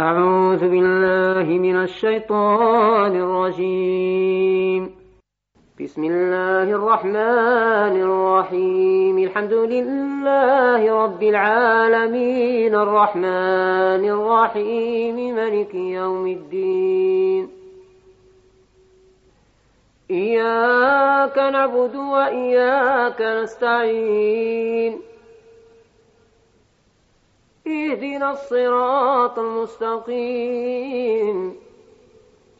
أعوذ بالله من الشيطان الرجيم. بسم الله الرحمن الرحيم. الحمد لله رب العالمين. الرحمن الرحيم. ملك يوم الدين. إياك نعبد وإياك نستعين. اهدنا الصراط المستقيم.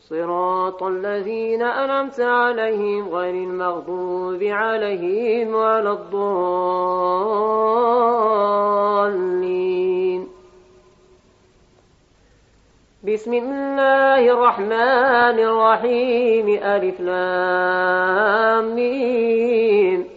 صراط الذين أنعمت عليهم غير المغضوب عليهم ولا الضالين. بسم الله الرحمن الرحيم. ألف لام ميم.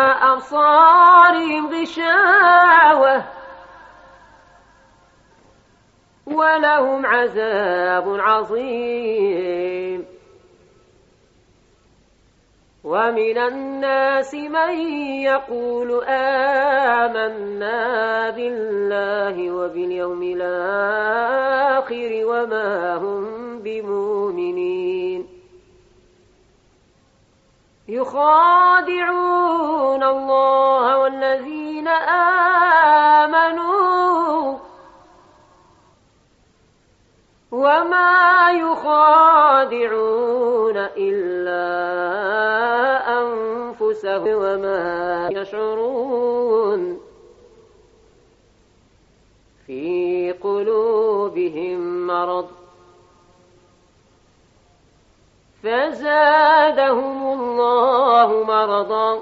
أبصارهم غشاوة ولهم عذاب عظيم. ومن الناس من يقول آمنا بالله وباليوم الآخر وما هم بمؤمنين. يخادعون الله والذين آمنوا وما يخادعون إلا أنفسهم وما يشعرون في قلوبهم مرض فزادهم الله مرضا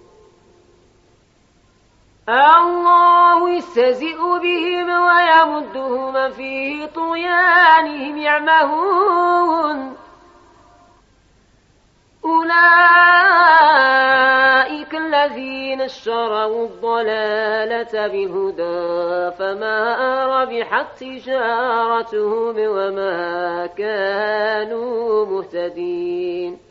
الله يستهزئ بهم ويمدهم في طغيانهم يعمهون. أولئك الذين اشتروا الضلالة بهدى فما ربحت تجارتهم وما كانوا مهتدين.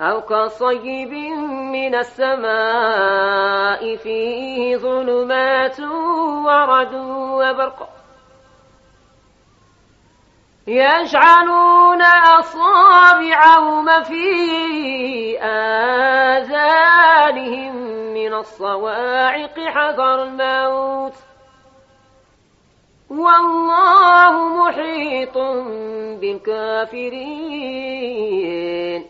أو كصيب من السماء فيه ظلمات ورد وبرق. يجعلون أصابعهم في آذانهم من الصواعق حذر الموت. والله محيط بالكافرين.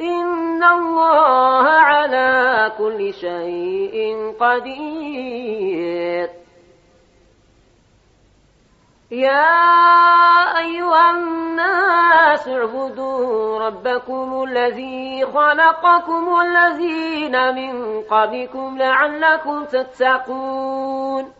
إن الله على كل شيء قدير. يا أيها الناس اعبدوا ربكم الذي خلقكم الذين من قبلكم لعلكم تتقون.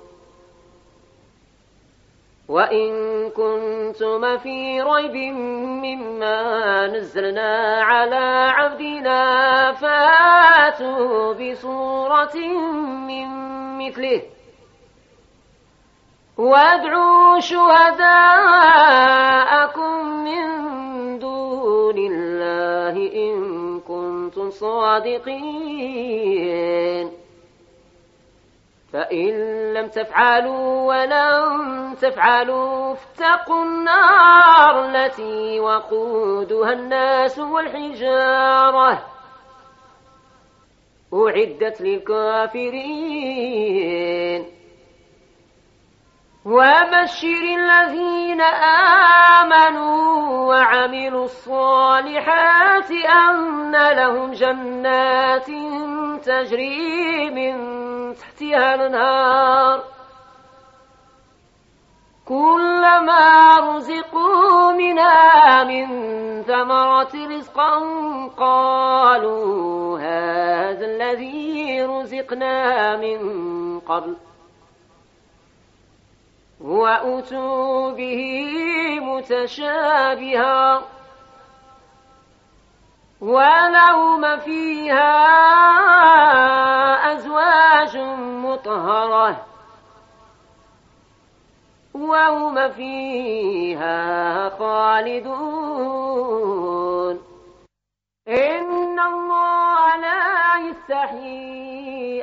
وإن كنتم في ريب مما نزلنا على عبدنا فآتوا بصورة من مثله وادعوا شهداءكم من دون الله إن كنتم صادقين. فإن لم تفعلوا ولم تفعلوا فاتقوا النار التي وقودها الناس والحجارة. أعدت للكافرين. وبشر الذين آمنوا وعملوا الصالحات أن لهم جنات تجري من تحتها الأنهار. كلما رزقوا منها من ثمرة رزقا قالوا هذا الذي رزقنا من قبل. وأتوا به متشابها. ولهم فيها أزواج مطهرة. وهم فيها خالدون. إن الله لا يستحي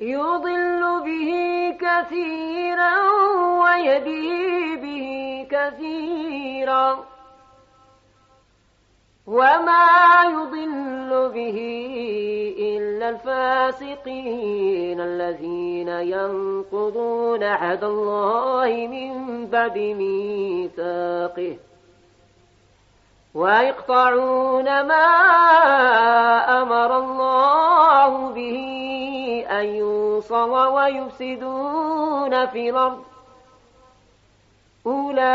يضل به كثيرا ويدي به كثيرا. وما يضل به إلا الفاسقين الذين ينقضون عهد الله من بعد ميثاقه. ويقطعون ما أمر الله به أن يوصل ويفسدون في الأرض أولئك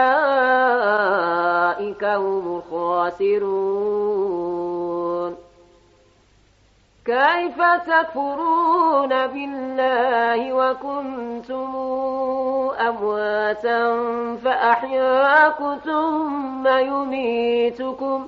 هم الخاسرون كيف تكفرون بالله وكنتم أمواتا فأحياكم ثم يميتكم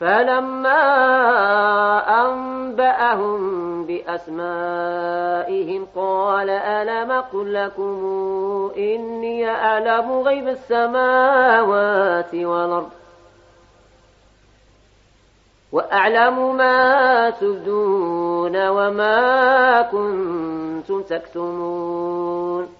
فلما أنبأهم بأسمائهم قال ألم قل لكم إني أعلم غيب السماوات والأرض وأعلم ما تبدون وما كنتم تكتمون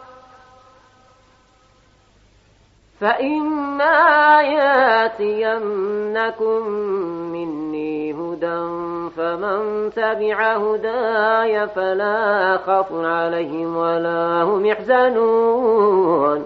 فإما ياتينكم مني هدى فمن تبع هداي فلا خوف عليهم ولا هم يحزنون.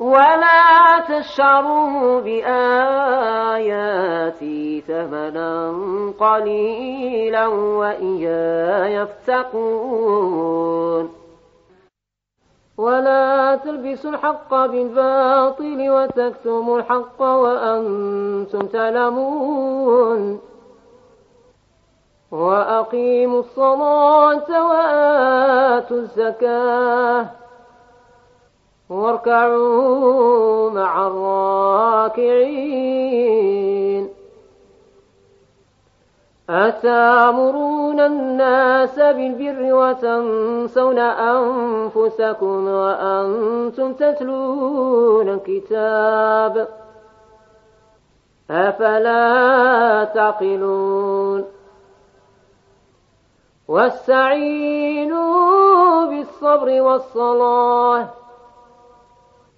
ولا تشعروا بآياتي ثمنا قليلا وإياي يفتقون ولا تلبسوا الحق بالباطل وتكتموا الحق وأنتم تعلمون وأقيموا الصلاة وآتوا الزكاة واركعوا مع الراكعين. أتأمرون الناس بالبر وتنسون أنفسكم وأنتم تتلون الكتاب؟ أفلا تعقلون؟ واستعينوا بالصبر والصلاة.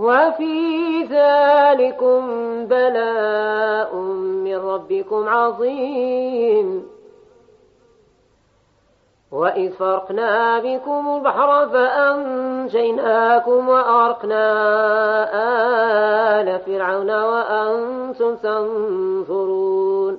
وفي ذلكم بلاء من ربكم عظيم. وإذ فرقنا بكم البحر فأنجيناكم وأرقنا آل فرعون وأنتم تنظرون.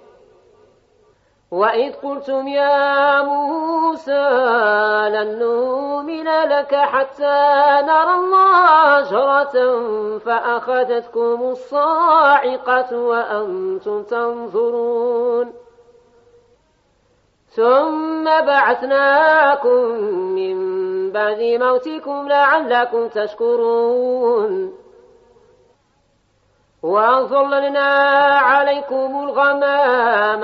وإذ قلتم يا موسى لن نؤمن لك حتى نرى الله جرة فأخذتكم الصاعقة وأنتم تنظرون ثم بعثناكم من بعد موتكم لعلكم تشكرون وأظللنا عليكم الغمام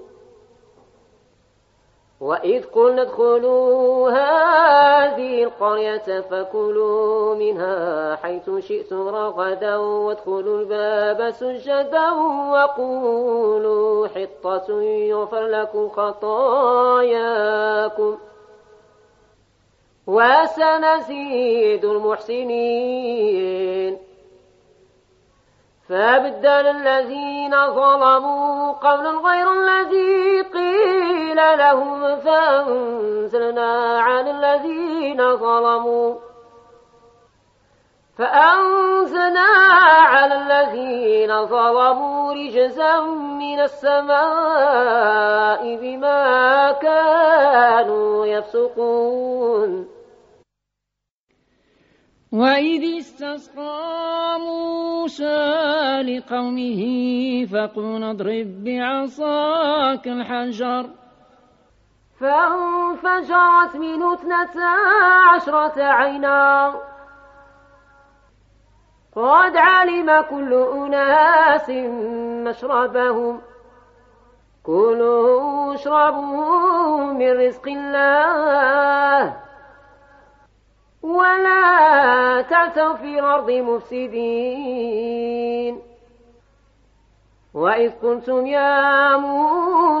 وإذ قلنا ادخلوا هذه القرية فكلوا منها حيث شئتم رغدا وادخلوا الباب سجدا وقولوا حطة يغفر لكم خطاياكم ۖ وسنزيد المحسنين فبدل الذين ظلموا قولا غير الذي قيل لهم فأنزلنا على الذين ظلموا فأنزلنا على الذين ظلموا رجزا من السماء بما كانوا يفسقون. وإذ استسقى موسى لقومه فقلنا اضرب بعصاك الحجر. فانفجرت منه اثنتا عشرة عينا. قد علم كل أناس مشربهم. كلوا واشربوا من رزق الله. ولا تعثوا في الأرض مفسدين. وإذ قلتم يا موسى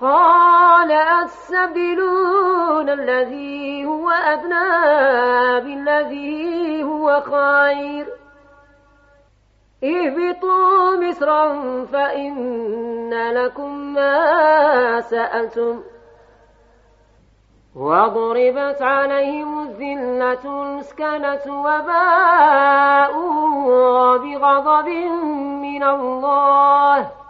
قال أستبدلون الذي هو أدنى بالذي هو خير؟ اهبطوا مصرا فإن لكم ما سألتم. وضربت عليهم الذلة المسكنة وباءوا بغضب من الله.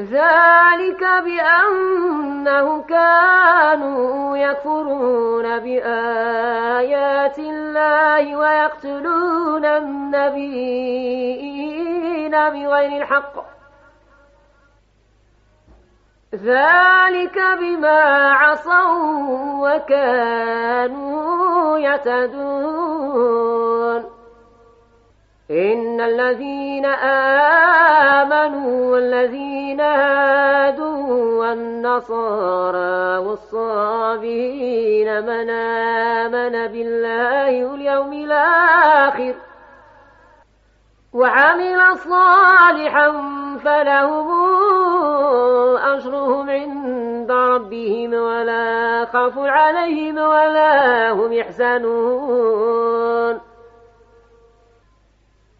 ذلك بأنه كانوا يكفرون بآيات الله ويقتلون النبيين بغير الحق. ذلك بما عصوا وكانوا يتدون. إن الذين آمنوا والذين هادوا والنصارى والصابين من آمن بالله واليوم الآخر وعمل صالحا فلهم أجرهم عند ربهم ولا خوف عليهم ولا هم يحزنون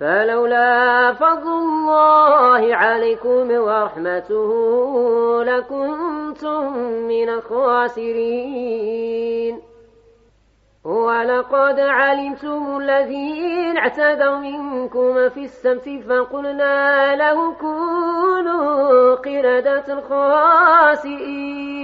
فلولا فضل الله عليكم ورحمته لكنتم من الخاسرين. ولقد علمتم الذين اعتدوا منكم في السبت فقلنا له كونوا قردة خاسئين.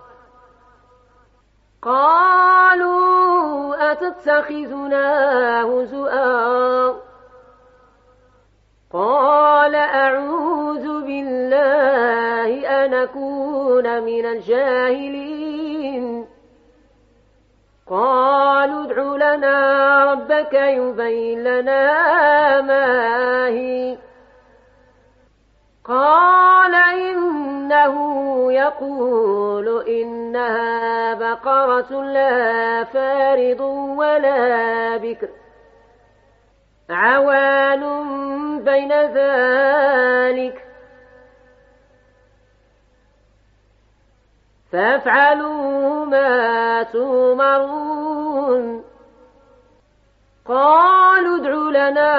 قالوا أتتخذنا هزؤا؟ قال أعوذ بالله أن أكون من الجاهلين. قالوا ادع لنا ربك يبين لنا ما هي. قال إنه يقول إنها بقرة لا فارض ولا بكر. عوان بين ذلك. فافعلوا ما تؤمرون. قالوا ادع لنا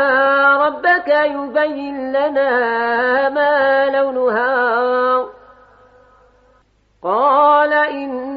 ربك يبين لنا ما لونها. قال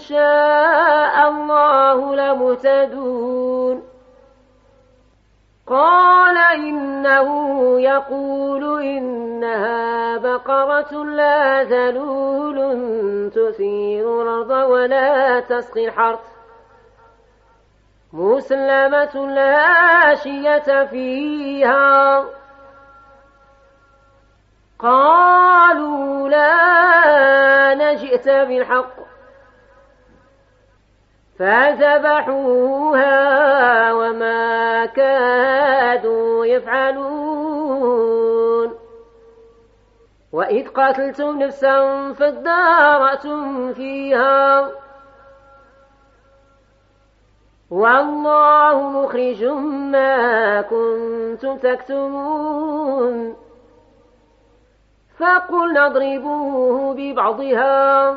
شاء الله لمهتدون. قال إنه يقول إنها بقرة لا ذلول تثير الأرض ولا تسقي الحرث. مسلمة لا شية فيها. قالوا لا نجئت بالحق فذبحوها وما كادوا يفعلون. وإذ قتلتم نفسا فادارأتم فيها. والله مخرج ما كنتم تكتمون. فقلنا اضربوه ببعضها.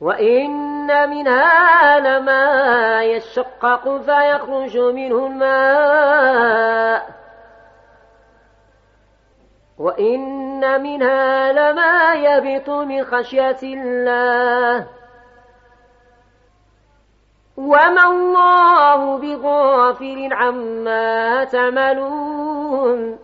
وإن منها لما يشقق فيخرج منه الماء وإن منها لما يبط من خشية الله وما الله بغافل عما تعملون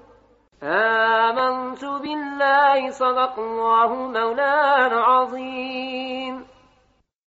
آمنت بالله صدق الله مولانا العظيم.